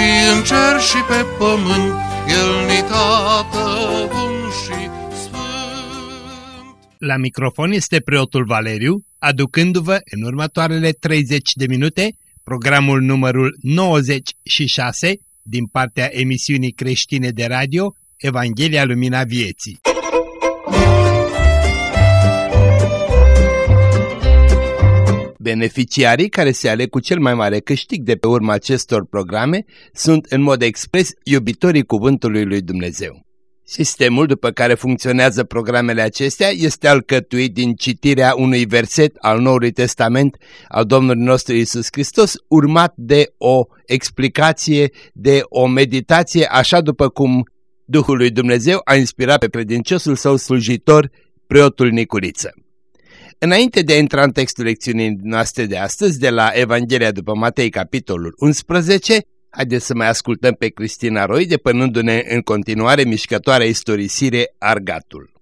și în cer și pe pământ, El ni tată bun și sfânt. La microfon este preotul Valeriu, aducându-vă în următoarele 30 de minute programul numărul 96 din partea emisiunii creștine de radio Evanghelia Lumina Vieții. Beneficiarii care se aleg cu cel mai mare câștig de pe urma acestor programe sunt în mod expres iubitorii Cuvântului lui Dumnezeu. Sistemul după care funcționează programele acestea este alcătuit din citirea unui verset al Noului Testament al Domnului nostru Isus Hristos, urmat de o explicație, de o meditație, așa după cum Duhul lui Dumnezeu a inspirat pe credinciosul său slujitor, preotul Nicuriță. Înainte de a intra în textul lecțiunii noastre de astăzi, de la Evanghelia după Matei, capitolul 11, Haideți să mai ascultăm pe Cristina Roy, depănându-ne în continuare mișcătoarea istorisire Argatul.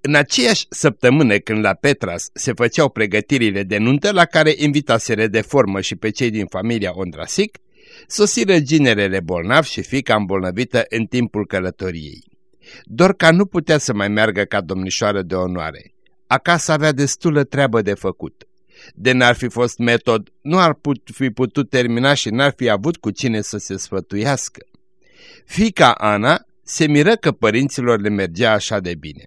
În aceeași săptămână când la Petras se făceau pregătirile de nuntă la care invitaseră de formă și pe cei din familia Ondrasic, sosiră ginerele bolnav și fica îmbolnăvită în timpul călătoriei. Dorca nu putea să mai meargă ca domnișoară de onoare. Acasă avea destulă treabă de făcut de n-ar fi fost metod, nu ar put fi putut termina și n-ar fi avut cu cine să se sfătuiască. Fica Ana se miră că părinților le mergea așa de bine.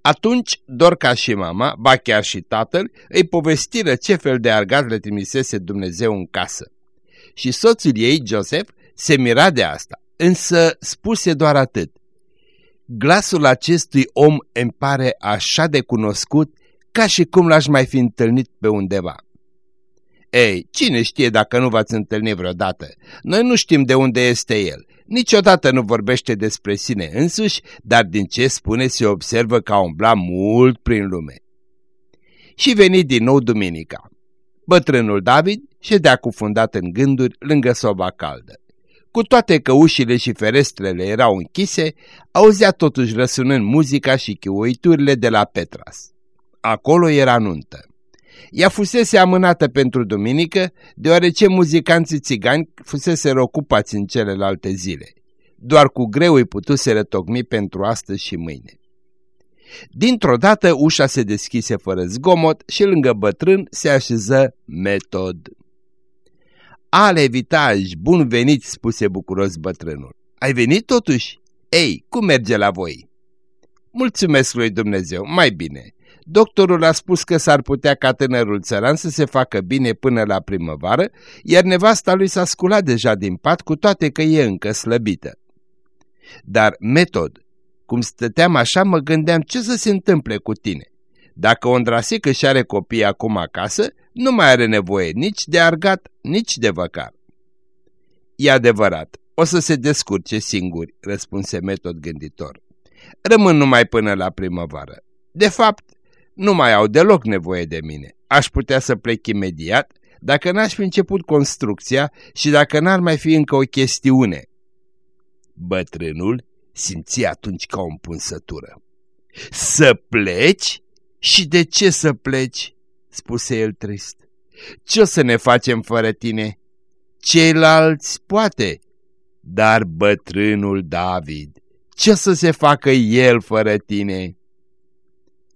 Atunci Dorca și mama, ba chiar și tatăl, îi povestiră ce fel de argat le trimisese Dumnezeu în casă. Și soțul ei, Joseph, se mira de asta, însă spuse doar atât. Glasul acestui om îmi pare așa de cunoscut ca și cum l-aș mai fi întâlnit pe undeva. Ei, cine știe dacă nu v-ați întâlnit vreodată? Noi nu știm de unde este el. Niciodată nu vorbește despre sine însuși, dar din ce spune se observă că a umblat mult prin lume. Și veni din nou duminica. Bătrânul David ședea cufundat în gânduri lângă soba caldă. Cu toate că ușile și ferestrele erau închise, auzea totuși răsunând muzica și chiuiturile de la Petras. Acolo era nuntă. Ea fusese amânată pentru duminică, deoarece muzicanții țigani fusese ocupați în celelalte zile. Doar cu greu îi putuse rătocmi pentru astăzi și mâine. Dintr-o dată ușa se deschise fără zgomot și lângă bătrân se așeză metod. Ale vitaj, bun venit, spuse bucuros bătrânul. Ai venit totuși? Ei, cum merge la voi? Mulțumesc lui Dumnezeu, mai bine. Doctorul a spus că s-ar putea ca tânărul țăran să se facă bine până la primăvară, iar nevasta lui s-a sculat deja din pat cu toate că e încă slăbită. Dar, metod, cum stăteam așa, mă gândeam ce să se întâmple cu tine. Dacă Ondrasic își are copii acum acasă, nu mai are nevoie nici de argat, nici de văcar. E adevărat, o să se descurce singuri, răspunse metod gânditor. Rămân numai până la primăvară. De fapt, nu mai au deloc nevoie de mine. Aș putea să plec imediat dacă n-aș fi început construcția și dacă n-ar mai fi încă o chestiune. Bătrânul simți atunci ca o împunsătură. Să pleci? Și de ce să pleci? Spuse el trist. Ce o să ne facem fără tine? Ceilalți poate, dar bătrânul David, ce să se facă el fără tine?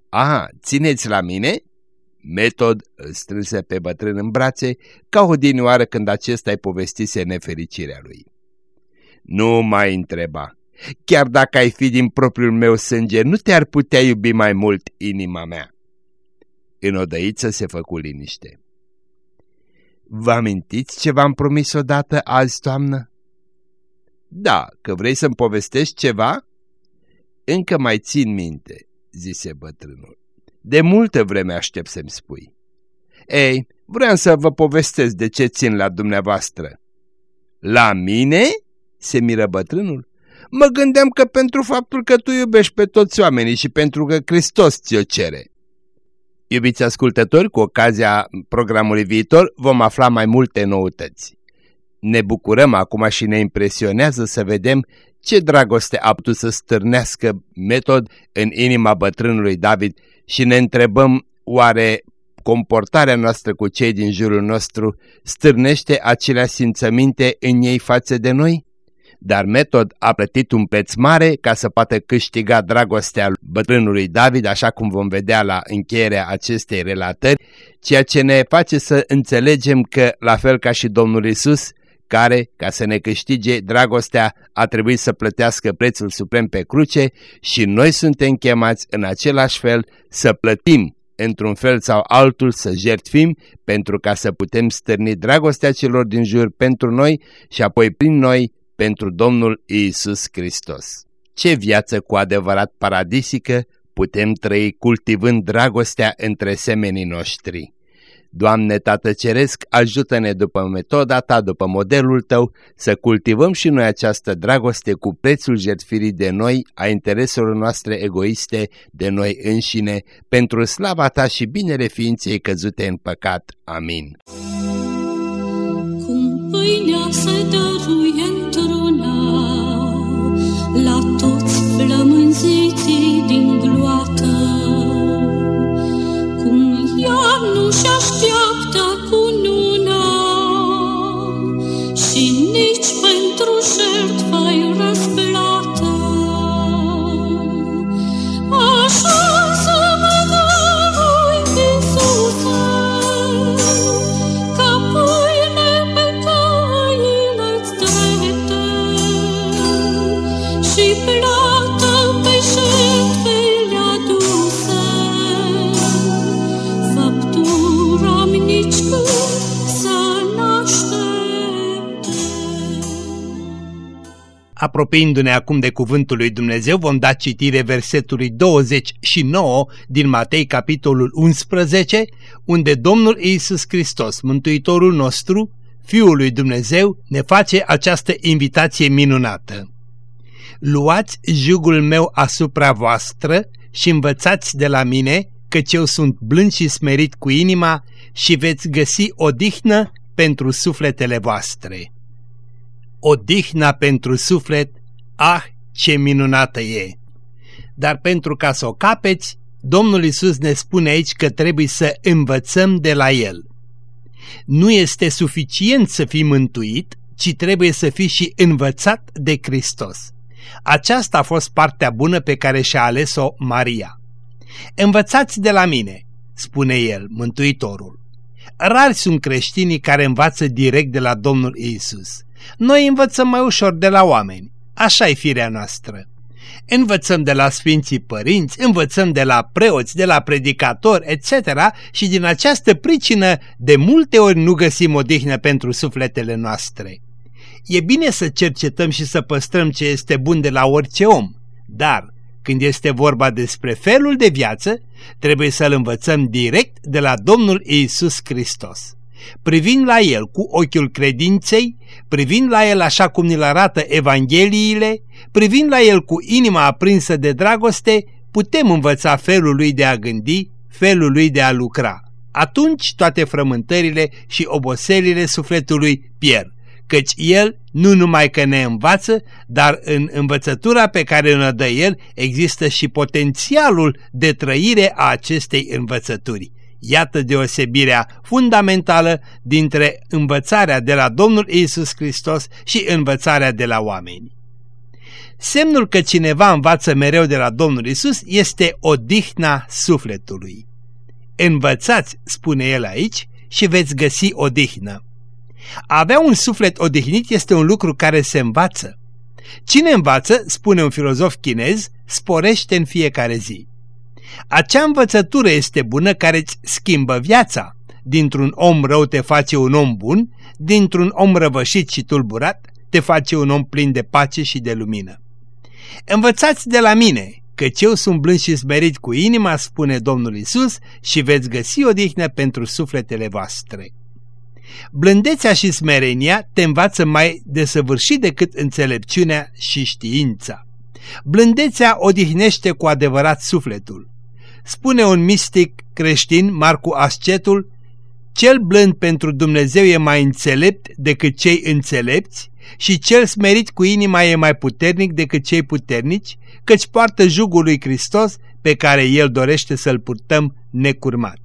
A, țineți la mine?" Metod îl strânse pe bătrân în brațe ca o dinioară când acesta îi povestise nefericirea lui. Nu mai întreba. Chiar dacă ai fi din propriul meu sânge, nu te-ar putea iubi mai mult inima mea. În odăiță se făcu liniște. Vă amintiți ce v-am promis odată azi toamnă? Da, că vrei să-mi povestești ceva? Încă mai țin minte, zise bătrânul. De multă vreme aștept să-mi spui. Ei, vreau să vă povestesc de ce țin la dumneavoastră. La mine?" se miră bătrânul. Mă gândeam că pentru faptul că tu iubești pe toți oamenii și pentru că Hristos ți-o cere. Iubiți ascultători, cu ocazia programului viitor vom afla mai multe noutăți. Ne bucurăm acum și ne impresionează să vedem ce dragoste a putut să stârnească metod în inima bătrânului David și ne întrebăm oare comportarea noastră cu cei din jurul nostru stârnește acelea simțăminte în ei față de noi? Dar Metod a plătit un preț mare ca să poată câștiga dragostea bătrânului David, așa cum vom vedea la încheierea acestei relatări, ceea ce ne face să înțelegem că, la fel ca și Domnul Isus, care, ca să ne câștige dragostea, a trebuit să plătească prețul suprem pe cruce și noi suntem chemați în același fel să plătim într-un fel sau altul să jertfim pentru ca să putem stârni dragostea celor din jur pentru noi și apoi prin noi pentru Domnul Isus Hristos. Ce viață cu adevărat paradisică putem trăi cultivând dragostea între semenii noștri. Doamne Tată Ceresc, ajută-ne după metoda Ta, după modelul Tău, să cultivăm și noi această dragoste cu prețul jertfirii de noi, a intereselor noastre egoiste, de noi înșine, pentru slava Ta și binele ființei căzute în păcat. Amin. Cum pâinea se dăruie Apropiindu-ne acum de cuvântul lui Dumnezeu, vom da citire versetului 29 din Matei, capitolul 11, unde Domnul Iisus Hristos, Mântuitorul nostru, Fiul lui Dumnezeu, ne face această invitație minunată. Luați jugul meu asupra voastră și învățați de la mine, căci eu sunt blând și smerit cu inima și veți găsi odihnă pentru sufletele voastre odihna pentru suflet, ah, ce minunată e! Dar pentru ca să o capeți, Domnul Isus ne spune aici că trebuie să învățăm de la El. Nu este suficient să fii mântuit, ci trebuie să fii și învățat de Hristos. Aceasta a fost partea bună pe care și-a ales-o Maria. Învățați de la mine, spune el, Mântuitorul. Rari sunt creștinii care învață direct de la Domnul Isus. Noi învățăm mai ușor de la oameni. așa e firea noastră. Învățăm de la Sfinții Părinți, învățăm de la preoți, de la predicatori, etc. și din această pricină de multe ori nu găsim odihnă pentru sufletele noastre. E bine să cercetăm și să păstrăm ce este bun de la orice om, dar când este vorba despre felul de viață, trebuie să-l învățăm direct de la Domnul Isus Hristos privind la el cu ochiul credinței, privind la el așa cum ni-l arată Evangheliile, privind la el cu inima aprinsă de dragoste, putem învăța felul lui de a gândi, felul lui de a lucra. Atunci toate frământările și oboselile sufletului pierd, căci el nu numai că ne învață, dar în învățătura pe care ne dă el există și potențialul de trăire a acestei învățături. Iată deosebirea fundamentală dintre învățarea de la Domnul Isus Hristos și învățarea de la oameni. Semnul că cineva învață mereu de la Domnul Isus este odihna sufletului. Învățați, spune el aici, și veți găsi odihnă. A avea un suflet odihnit este un lucru care se învață. Cine învață, spune un filozof chinez, sporește în fiecare zi. Acea învățătură este bună care îți schimbă viața. Dintr-un om rău te face un om bun, dintr-un om răvășit și tulburat te face un om plin de pace și de lumină. Învățați de la mine, căci eu sunt blând și smerit cu inima, spune Domnul Isus, și veți găsi odihnă pentru sufletele voastre. Blândețea și smerenia te învață mai desăvârșit decât înțelepciunea și știința. Blândețea odihnește cu adevărat sufletul. Spune un mistic creștin, Marcu Ascetul, cel blând pentru Dumnezeu e mai înțelept decât cei înțelepți și cel smerit cu inima e mai puternic decât cei puternici, căci poartă jugul lui Hristos pe care El dorește să-l purtăm necurmat.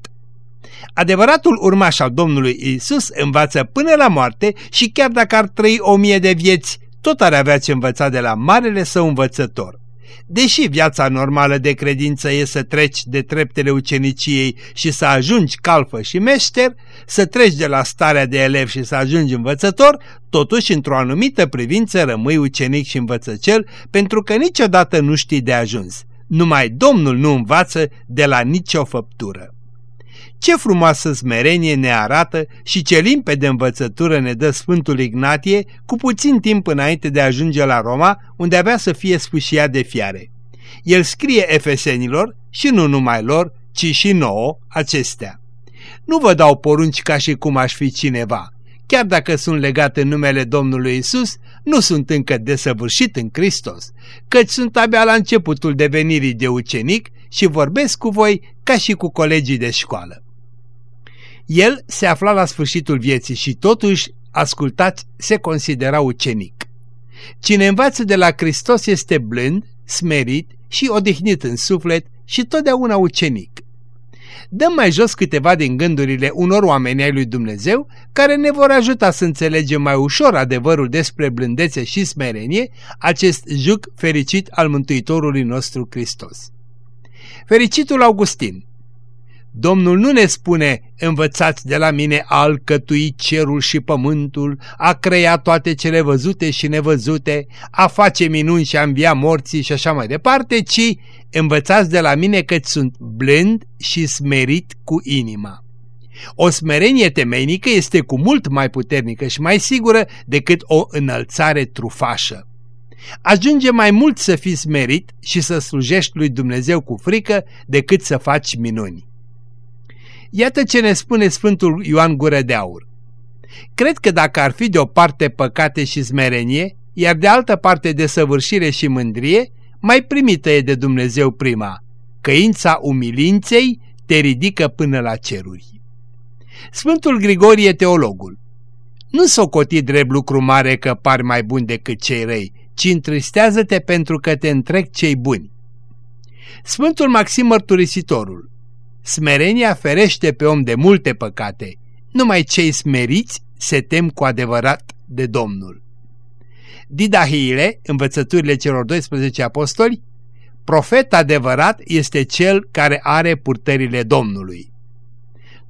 Adevăratul urmaș al Domnului Isus învață până la moarte și chiar dacă ar trăi o mie de vieți, tot ar avea ce învăța de la marele său învățător. Deși viața normală de credință e să treci de treptele uceniciei și să ajungi calfă și meșter, să treci de la starea de elev și să ajungi învățător, totuși într-o anumită privință rămâi ucenic și învățăcel pentru că niciodată nu știi de ajuns. Numai Domnul nu învață de la nicio făptură. Ce frumoasă smerenie ne arată și ce limpede învățătură ne dă Sfântul Ignatie cu puțin timp înainte de a ajunge la Roma, unde avea să fie sfâșiat de fiare. El scrie efesenilor și nu numai lor, ci și nouă acestea. Nu vă dau porunci ca și cum aș fi cineva. Chiar dacă sunt legat în numele Domnului Isus, nu sunt încă desăvârșit în Hristos, căci sunt abia la începutul devenirii de ucenic și vorbesc cu voi ca și cu colegii de școală. El se afla la sfârșitul vieții și totuși, ascultați, se considera ucenic. Cine învață de la Hristos este blând, smerit și odihnit în suflet și totdeauna ucenic. Dăm mai jos câteva din gândurile unor oameni ai lui Dumnezeu care ne vor ajuta să înțelegem mai ușor adevărul despre blândețe și smerenie, acest juc fericit al Mântuitorului nostru Hristos. Fericitul Augustin Domnul nu ne spune, învățați de la mine a alcătui cerul și pământul, a crea toate cele văzute și nevăzute, a face minuni și a învia morții și așa mai departe, ci învățați de la mine că sunt blând și smerit cu inima. O smerenie temeinică este cu mult mai puternică și mai sigură decât o înălțare trufașă. Ajunge mai mult să fii smerit și să slujești lui Dumnezeu cu frică decât să faci minuni. Iată ce ne spune Sfântul Ioan Gură de Aur. Cred că dacă ar fi de o parte păcate și smerenie, iar de altă parte de săvârșire și mândrie, mai primită e de Dumnezeu prima. Căința umilinței te ridică până la ceruri. Sfântul Grigorie Teologul Nu socoti drept lucru mare că pari mai bun decât cei răi, ci întristează-te pentru că te întrec cei buni. Sfântul Maxim Mărturisitorul Smerenia ferește pe om de multe păcate, numai cei smeriți se tem cu adevărat de Domnul. Didahiile, învățăturile celor 12 apostoli, profet adevărat este cel care are purtările Domnului.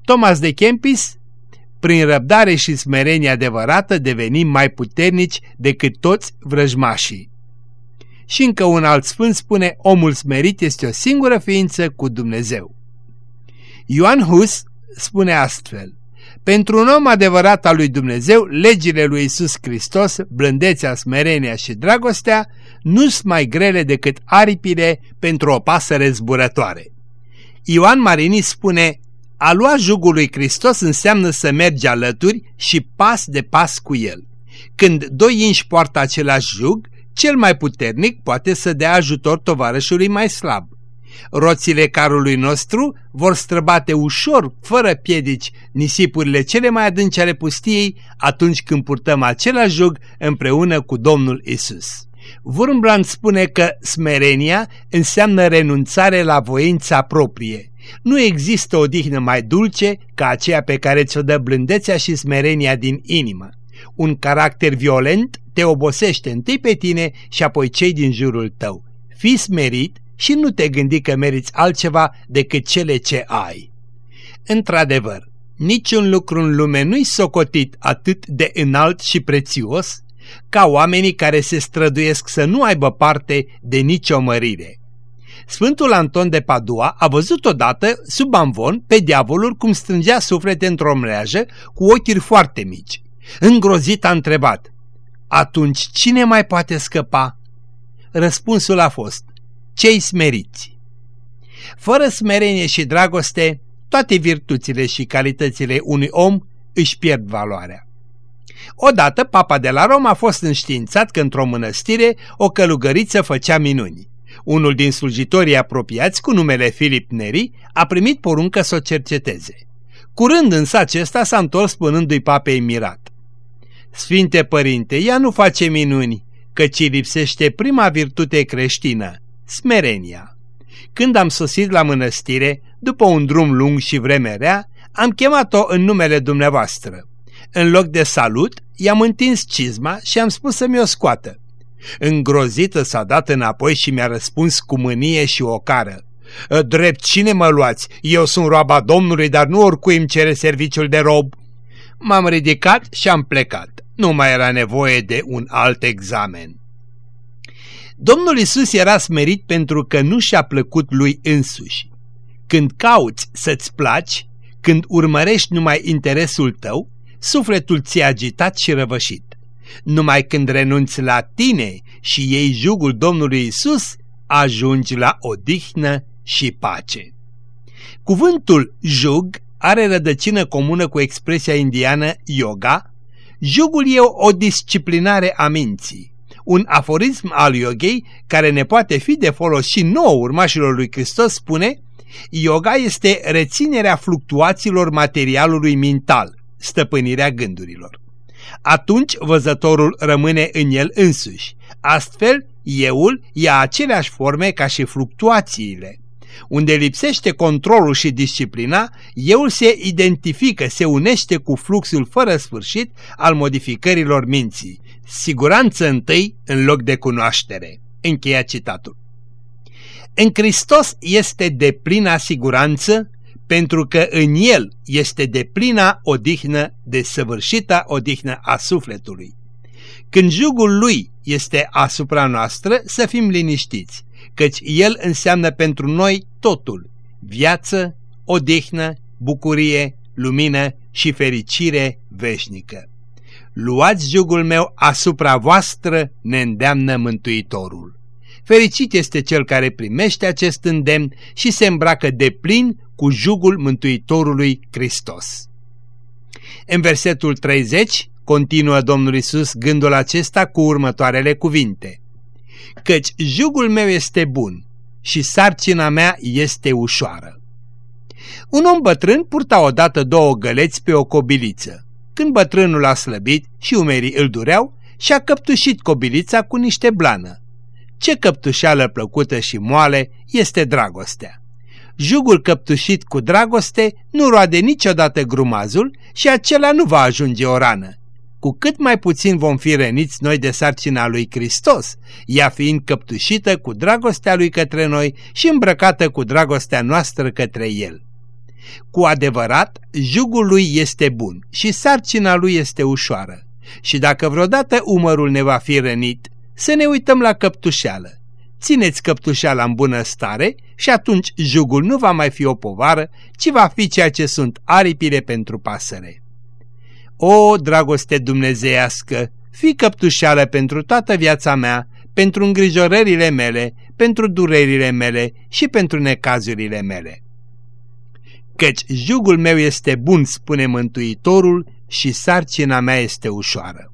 Thomas de Kempis, prin răbdare și smerenie adevărată devenim mai puternici decât toți vrăjmașii. Și încă un alt sfânt spune, omul smerit este o singură ființă cu Dumnezeu. Ioan Hus spune astfel, pentru un om adevărat al lui Dumnezeu, legile lui Isus Hristos, blândețea, smerenia și dragostea, nu sunt mai grele decât aripile pentru o pasăre zburătoare. Ioan Marini spune, a lua jugul lui Hristos înseamnă să mergi alături și pas de pas cu el. Când doi inși poartă același jug, cel mai puternic poate să dea ajutor tovarășului mai slab. Roțile carului nostru vor străbate ușor, fără piedici, nisipurile cele mai adânci ale pustiei atunci când purtăm același jug împreună cu Domnul Isus. Wurmbrand spune că smerenia înseamnă renunțare la voința proprie. Nu există o dihnă mai dulce ca aceea pe care ți-o dă blândețea și smerenia din inimă. Un caracter violent te obosește întâi pe tine și apoi cei din jurul tău. Fii smerit și nu te gândi că meriți altceva decât cele ce ai. Într-adevăr, niciun lucru în lume nu-i socotit atât de înalt și prețios ca oamenii care se străduiesc să nu aibă parte de nicio mărire. Sfântul Anton de Padua a văzut odată, sub amvon, pe diavolul cum strângea suflete într-o mreajă cu ochii foarte mici. Îngrozit a întrebat, atunci cine mai poate scăpa? Răspunsul a fost, cei smeriți. Fără smerenie și dragoste, toate virtuțile și calitățile unui om își pierd valoarea. Odată, papa de la Roma a fost înștiințat că într-o mănăstire o călugăriță făcea minuni. Unul din slujitorii apropiați, cu numele Filip Neri, a primit poruncă să o cerceteze. Curând însă acesta s-a întors spunându-i papei mirat. Sfinte părinte, ea nu face minuni, căci lipsește prima virtute creștină, smerenia. Când am sosit la mănăstire, după un drum lung și vreme rea, am chemat-o în numele dumneavoastră. În loc de salut, i-am întins cizma și am spus să mi-o scoată. Îngrozită s-a dat înapoi și mi-a răspuns cu mânie și ocară. Drept cine mă luați? Eu sunt roaba Domnului, dar nu oricui îmi cere serviciul de rob. M-am ridicat și am plecat. Nu mai era nevoie de un alt examen. Domnul Isus era smerit pentru că nu și-a plăcut lui însuși. Când cauți să-ți placi, când urmărești numai interesul tău, sufletul ți-e agitat și răvășit. Numai când renunți la tine și iei jugul Domnului Isus, ajungi la odihnă și pace. Cuvântul jug are rădăcină comună cu expresia indiană yoga. Jugul e o disciplinare a minții, un aforism al yogei care ne poate fi de folos și nouă urmașilor lui Hristos spune Yoga este reținerea fluctuațiilor materialului mental, stăpânirea gândurilor. Atunci văzătorul rămâne în el însuși. Astfel, euul ia aceleași forme ca și fluctuațiile. Unde lipsește controlul și disciplina, euul se identifică, se unește cu fluxul fără sfârșit al modificărilor minții. Siguranță întâi în loc de cunoaștere. Încheia citatul. În Hristos este de plină siguranță pentru că în El este de plina odihnă, de săvârșită odihnă a sufletului. Când jugul Lui este asupra noastră, să fim liniștiți, căci El înseamnă pentru noi totul, viață, odihnă, bucurie, lumină și fericire veșnică. Luați jugul meu asupra voastră, ne îndeamnă Mântuitorul. Fericit este cel care primește acest îndemn și se îmbracă de plin cu jugul Mântuitorului Hristos. În versetul 30 continuă Domnul Isus gândul acesta cu următoarele cuvinte. Căci jugul meu este bun și sarcina mea este ușoară. Un om bătrân purta odată două găleți pe o cobiliță. Când bătrânul a slăbit și umerii îl dureau, și-a căptușit cobilița cu niște blană. Ce căptușeală plăcută și moale este dragostea. Jugul căptușit cu dragoste nu roade niciodată grumazul și acela nu va ajunge o rană. Cu cât mai puțin vom fi reniți noi de sarcina lui Hristos, ea fiind căptușită cu dragostea lui către noi și îmbrăcată cu dragostea noastră către el. Cu adevărat, jugul lui este bun și sarcina lui este ușoară. Și dacă vreodată umărul ne va fi rănit, să ne uităm la căptușeală. Țineți căptușeala în bună stare și atunci jugul nu va mai fi o povară, ci va fi ceea ce sunt aripile pentru pasăre. O, dragoste dumnezeiască, fi căptușeală pentru toată viața mea, pentru îngrijorările mele, pentru durerile mele și pentru necazurile mele. Căci jugul meu este bun, spune Mântuitorul, și sarcina mea este ușoară.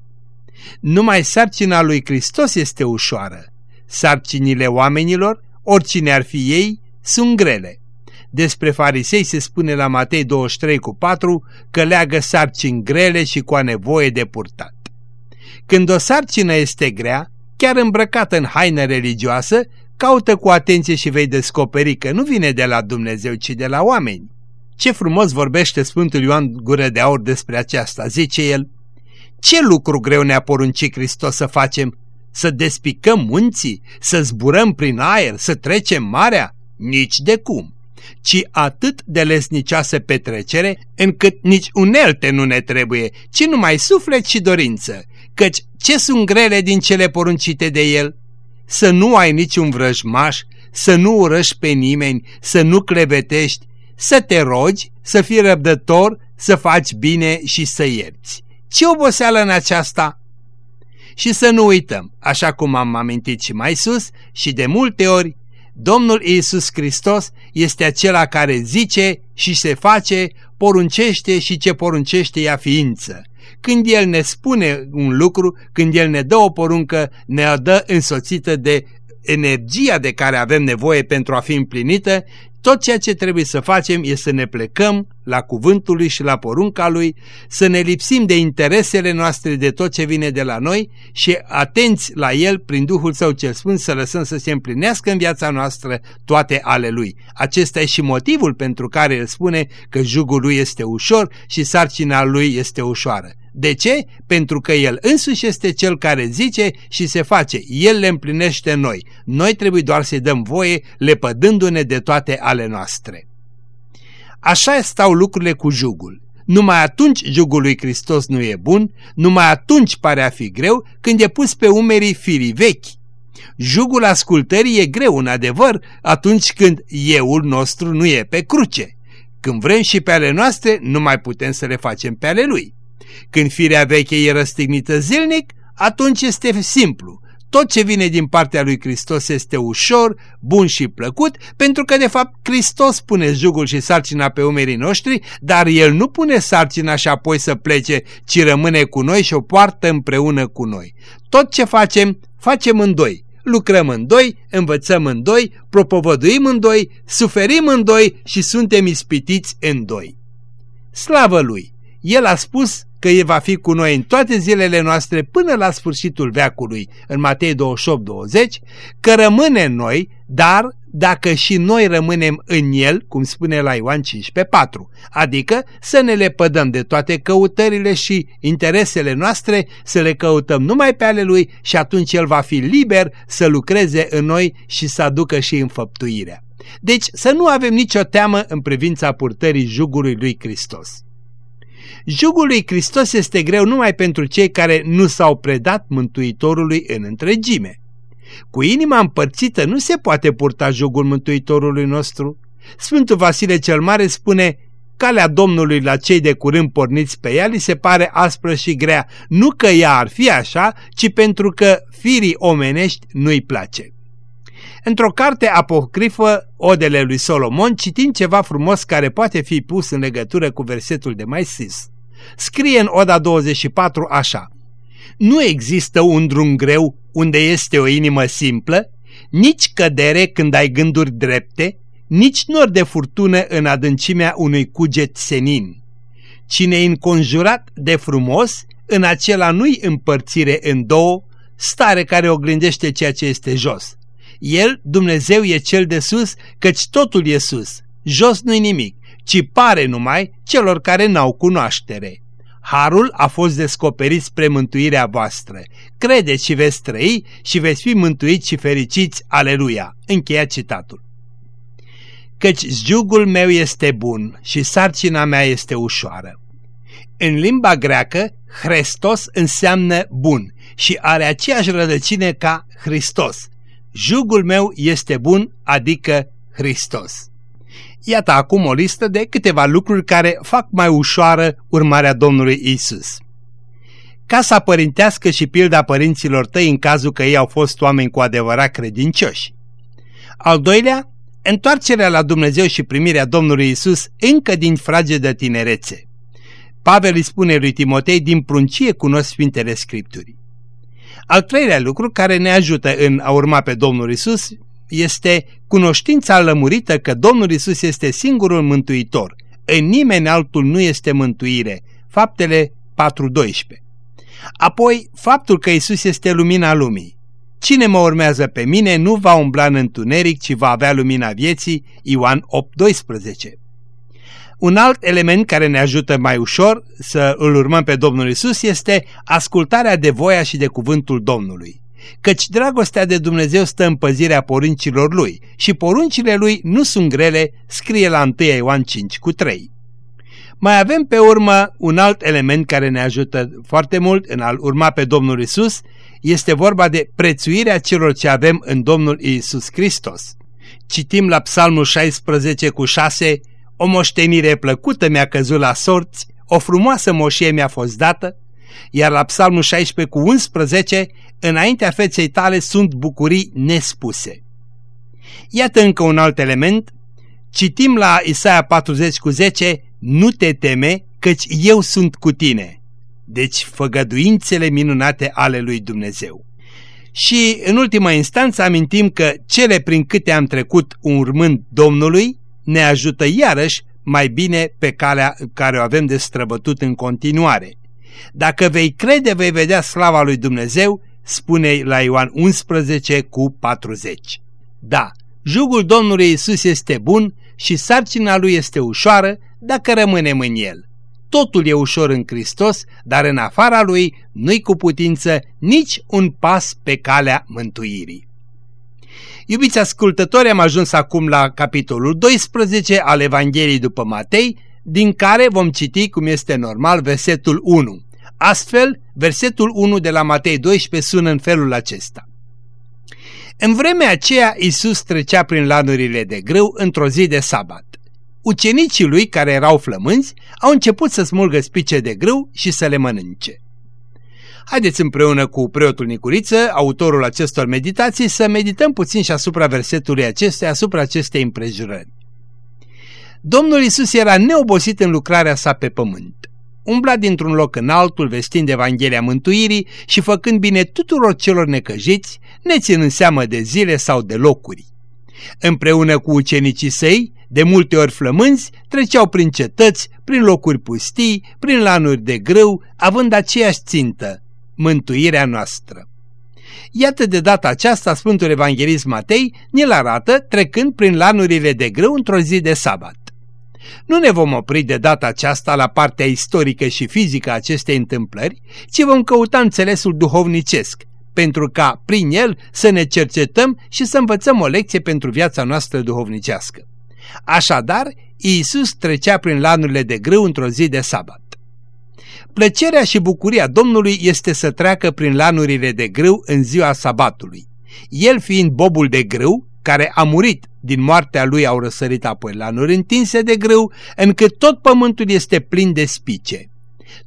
Numai sarcina lui Hristos este ușoară. Sarcinile oamenilor, oricine ar fi ei, sunt grele. Despre farisei se spune la Matei 23 cu 4 că leagă sarcini grele și cu a nevoie de purtat. Când o sarcină este grea, chiar îmbrăcată în haină religioasă, caută cu atenție și vei descoperi că nu vine de la Dumnezeu, ci de la oameni. Ce frumos vorbește Sfântul Ioan Gură de Aur despre aceasta, zice el. Ce lucru greu ne-a poruncit Hristos să facem? Să despicăm munții? Să zburăm prin aer? Să trecem marea? Nici de cum! Ci atât de lesnicioasă petrecere, încât nici unelte nu ne trebuie, ci numai suflet și dorință, căci ce sunt grele din cele poruncite de el? Să nu ai niciun vrăjmaș, să nu urăști pe nimeni, să nu clevetești, să te rogi, să fii răbdător, să faci bine și să ierți. Ce oboseală în aceasta? Și să nu uităm, așa cum am amintit și mai sus, și de multe ori, Domnul Iisus Hristos este acela care zice și se face, poruncește și ce poruncește ea ființă. Când El ne spune un lucru, când El ne dă o poruncă, ne dă însoțită de energia de care avem nevoie pentru a fi împlinită tot ceea ce trebuie să facem este să ne plecăm la cuvântul lui și la porunca lui, să ne lipsim de interesele noastre, de tot ce vine de la noi și atenți la el prin Duhul Său cel Sfânt să lăsăm să se împlinească în viața noastră toate ale lui. Acesta e și motivul pentru care el spune că jugul lui este ușor și sarcina lui este ușoară. De ce? Pentru că El însuși este Cel care zice și se face. El le împlinește noi. Noi trebuie doar să-i dăm voie, lepădându-ne de toate ale noastre. Așa stau lucrurile cu jugul. Numai atunci jugul lui Hristos nu e bun, numai atunci pare a fi greu când e pus pe umerii firii vechi. Jugul ascultării e greu, în adevăr, atunci când euul nostru nu e pe cruce. Când vrem și pe ale noastre, nu mai putem să le facem pe ale lui. Când firea veche e răstignită zilnic, atunci este simplu. Tot ce vine din partea lui Hristos este ușor, bun și plăcut, pentru că de fapt Hristos pune jugul și sarcina pe umerii noștri, dar El nu pune sarcina și apoi să plece, ci rămâne cu noi și o poartă împreună cu noi. Tot ce facem, facem în doi. Lucrăm în doi, învățăm în doi, propovăduim în doi, suferim în doi și suntem ispitiți în doi. Slavă Lui! El a spus că El va fi cu noi în toate zilele noastre până la sfârșitul veacului, în Matei 28-20, că rămâne în noi, dar dacă și noi rămânem în El, cum spune la Ioan 15.4, adică să ne lepădăm de toate căutările și interesele noastre, să le căutăm numai pe ale Lui și atunci El va fi liber să lucreze în noi și să aducă și înfăptuirea. Deci să nu avem nicio teamă în privința purtării jugului lui Hristos. Jugul lui Hristos este greu numai pentru cei care nu s-au predat Mântuitorului în întregime. Cu inima împărțită nu se poate purta jugul Mântuitorului nostru. Sfântul Vasile cel Mare spune, calea Domnului la cei de curând porniți pe ea li se pare aspră și grea, nu că ea ar fi așa, ci pentru că firii omenești nu-i place. Într-o carte apocrifă, Odele lui Solomon, citim ceva frumos care poate fi pus în legătură cu versetul de mai sus. Scrie în Oda 24 așa. Nu există un drum greu unde este o inimă simplă, nici cădere când ai gânduri drepte, nici nor de furtună în adâncimea unui cuget senin. Cine e înconjurat de frumos, în acela nu-i împărțire în două, stare care oglindește ceea ce este jos. El, Dumnezeu, e cel de sus, căci totul e sus. Jos nu-i nimic, ci pare numai celor care n-au cunoaștere. Harul a fost descoperit spre mântuirea voastră. Credeți și veți trăi și veți fi mântuiți și fericiți. Aleluia! Încheia citatul. Căci jugul meu este bun și sarcina mea este ușoară. În limba greacă, Hristos înseamnă bun și are aceeași rădăcine ca Hristos. Jugul meu este bun, adică Hristos. Iată acum o listă de câteva lucruri care fac mai ușoară urmarea Domnului Isus. Casa părintească și pilda părinților tăi în cazul că ei au fost oameni cu adevărat credincioși. Al doilea, întoarcerea la Dumnezeu și primirea Domnului Isus încă din frage de tinerețe. Pavel îi spune lui Timotei, din pruncie cunosc Sfintele Scripturii. Al treilea lucru care ne ajută în a urma pe Domnul Isus este cunoștința lămurită că Domnul Isus este singurul mântuitor. În nimeni altul nu este mântuire. Faptele 4.12 Apoi, faptul că Isus este lumina lumii. Cine mă urmează pe mine nu va umbla în întuneric, ci va avea lumina vieții. Ioan 8.12 un alt element care ne ajută mai ușor să îl urmăm pe Domnul Isus este ascultarea de voia și de cuvântul Domnului. Căci dragostea de Dumnezeu stă în păzirea poruncilor Lui și poruncile Lui nu sunt grele, scrie la 1 Ioan 5 cu 3. Mai avem pe urmă un alt element care ne ajută foarte mult în a urma pe Domnul Isus, este vorba de prețuirea celor ce avem în Domnul Isus Hristos. Citim la Psalmul 16 cu 6, o moștenire plăcută mi-a căzut la sorți, o frumoasă moșie mi-a fost dată, iar la Psalmul 16 cu 11, înaintea feței tale sunt bucurii nespuse. Iată încă un alt element. Citim la Isaia 40 cu 10, Nu te teme, căci eu sunt cu tine. Deci făgăduințele minunate ale lui Dumnezeu. Și în ultima instanță amintim că cele prin câte am trecut urmând Domnului ne ajută iarăși mai bine pe calea care o avem de străbătut în continuare. Dacă vei crede, vei vedea slava lui Dumnezeu, spune la Ioan 11 cu 40. Da, jugul Domnului Isus este bun și sarcina lui este ușoară dacă rămânem în el. Totul e ușor în Hristos, dar în afara lui nu-i cu putință nici un pas pe calea mântuirii. Iubiți ascultători, am ajuns acum la capitolul 12 al Evangheliei după Matei, din care vom citi, cum este normal, versetul 1. Astfel, versetul 1 de la Matei 12 sună în felul acesta. În vremea aceea, Isus trecea prin lanurile de grâu într-o zi de sabat. Ucenicii lui, care erau flămânzi, au început să smulgă spice de grâu și să le mănânce. Haideți împreună cu preotul Nicuriță, autorul acestor meditații, să medităm puțin și asupra versetului acestei, asupra acestei împrejurări. Domnul Isus era neobosit în lucrarea sa pe pământ. Umbla dintr-un loc în altul, vestind Evanghelia Mântuirii și făcând bine tuturor celor necăjiți, neținând seamă de zile sau de locuri. Împreună cu ucenicii săi, de multe ori flămânzi, treceau prin cetăți, prin locuri pustii, prin lanuri de grâu, având aceeași țintă, mântuirea noastră. Iată de data aceasta Sfântul Evanghelist Matei ne-l arată trecând prin lanurile de grâu într-o zi de sabat. Nu ne vom opri de data aceasta la partea istorică și fizică a acestei întâmplări, ci vom căuta înțelesul duhovnicesc, pentru ca prin el să ne cercetăm și să învățăm o lecție pentru viața noastră duhovnicească. Așadar, Iisus trecea prin lanurile de grâu într-o zi de sabat. Plăcerea și bucuria Domnului este să treacă prin lanurile de grâu în ziua sabatului. El fiind bobul de grâu, care a murit, din moartea lui au răsărit apoi lanuri întinse de grâu, încât tot pământul este plin de spice.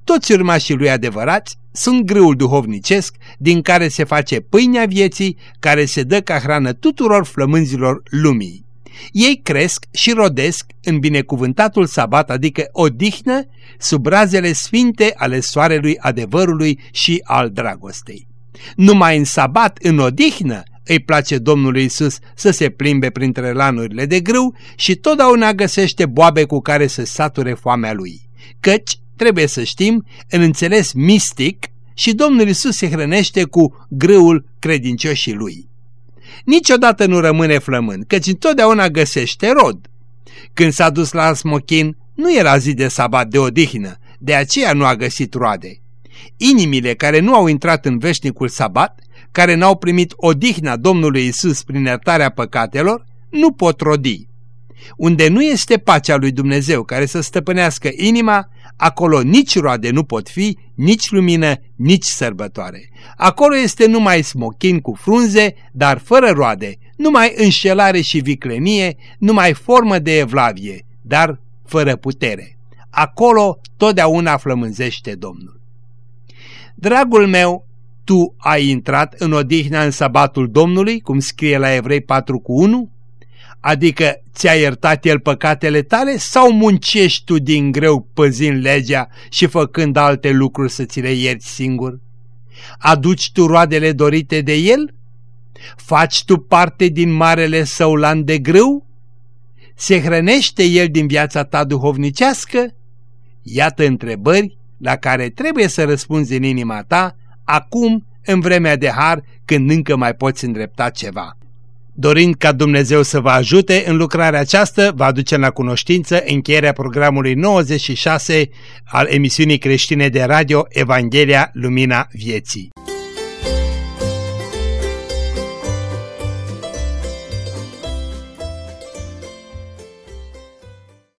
Toți urmașii lui adevărați sunt grâul duhovnicesc din care se face pâinea vieții, care se dă ca hrană tuturor flămânzilor lumii. Ei cresc și rodesc în binecuvântatul sabat, adică odihnă, sub razele sfinte ale soarelui adevărului și al dragostei. Numai în sabat, în odihnă, îi place Domnului Isus să se plimbe printre lanurile de grâu și totdeauna găsește boabe cu care să sature foamea lui. Căci, trebuie să știm, în înțeles mistic, și Domnul Isus se hrănește cu grâul credincioșii lui niciodată nu rămâne flămând, căci întotdeauna găsește rod. Când s-a dus la smochin, nu era zi de sabat de odihnă, de aceea nu a găsit roade. Inimile care nu au intrat în veșnicul sabat, care n-au primit odihna Domnului Isus prin iertarea păcatelor, nu pot rodi. Unde nu este pacea lui Dumnezeu care să stăpânească inima, acolo nici roade nu pot fi, nici lumină, nici sărbătoare. Acolo este numai smochin cu frunze, dar fără roade, numai înșelare și viclenie, numai formă de evlavie, dar fără putere. Acolo totdeauna flămânzește Domnul. Dragul meu, tu ai intrat în odihna în sabatul Domnului, cum scrie la Evrei 4 cu 1? Adică ți-a iertat el păcatele tale sau muncești tu din greu păzind legea și făcând alte lucruri să ți le ierți singur? Aduci tu roadele dorite de el? Faci tu parte din marele său lan de grâu? Se hrănește el din viața ta duhovnicească? Iată întrebări la care trebuie să răspunzi în inima ta acum, în vremea de har, când încă mai poți îndrepta ceva. Dorind ca Dumnezeu să vă ajute în lucrarea aceasta, vă aducem la cunoștință încheierea programului 96 al emisiunii creștine de radio Evanghelia Lumina Vieții.